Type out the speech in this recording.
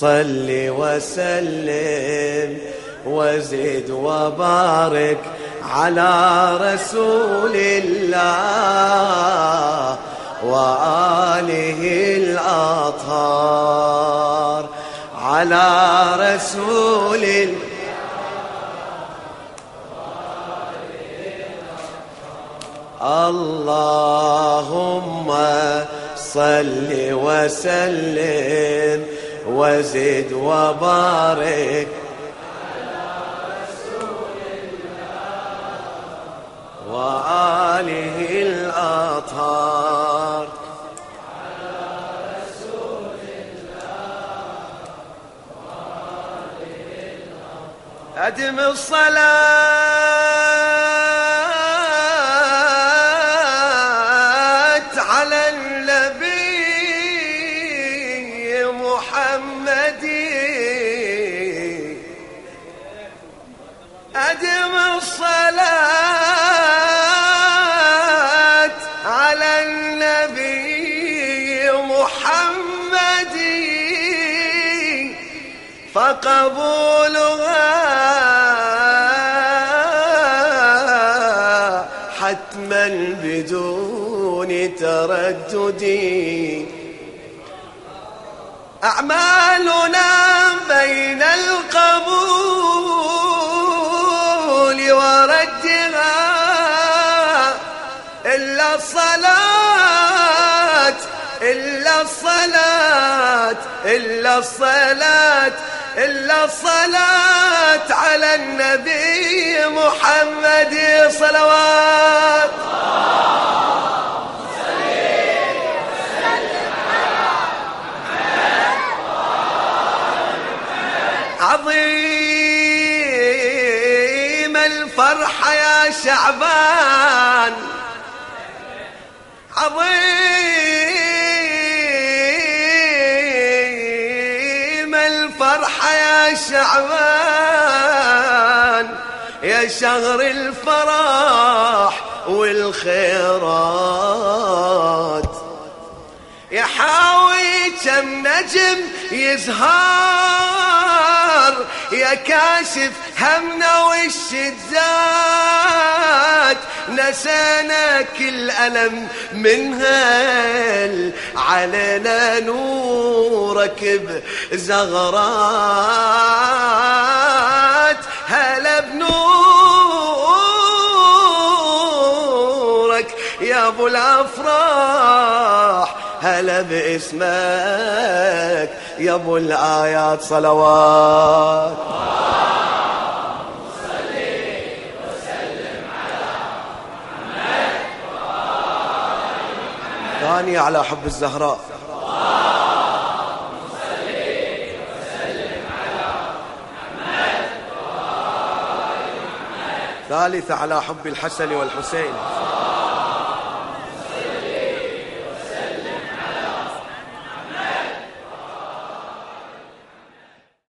صل وسلم وزد وبارك على رسول الله وآله الأطهار. على رسول الله اللهم صل وسلم وزد وبارك. وآله الأطهار. أدم الصلاة. النبي محمد أدم الصلاة على النبي محمد فقبولها حتما بدون تردد. أعمالنا بين القبول وردها إلا الصلاة إلا الصلاة إلا الصلاة إلا الصلاة على النبي محمد صلوات الفرحة يا شعبان. عظيم الفرحة يا شعبان. يا شهر الفرح والخيرات. يحاوي كم نجم يزهار يا كاشف همنا والشدات نسينا كل ألم من هل علينا نورك بزغرات. هلا بنورك يا أبو الأفراح؟ هلا باسمك يا أبو الآيات صلوات. ثانية على حب الزهراء. ثالثة على حب الحسن والحسين.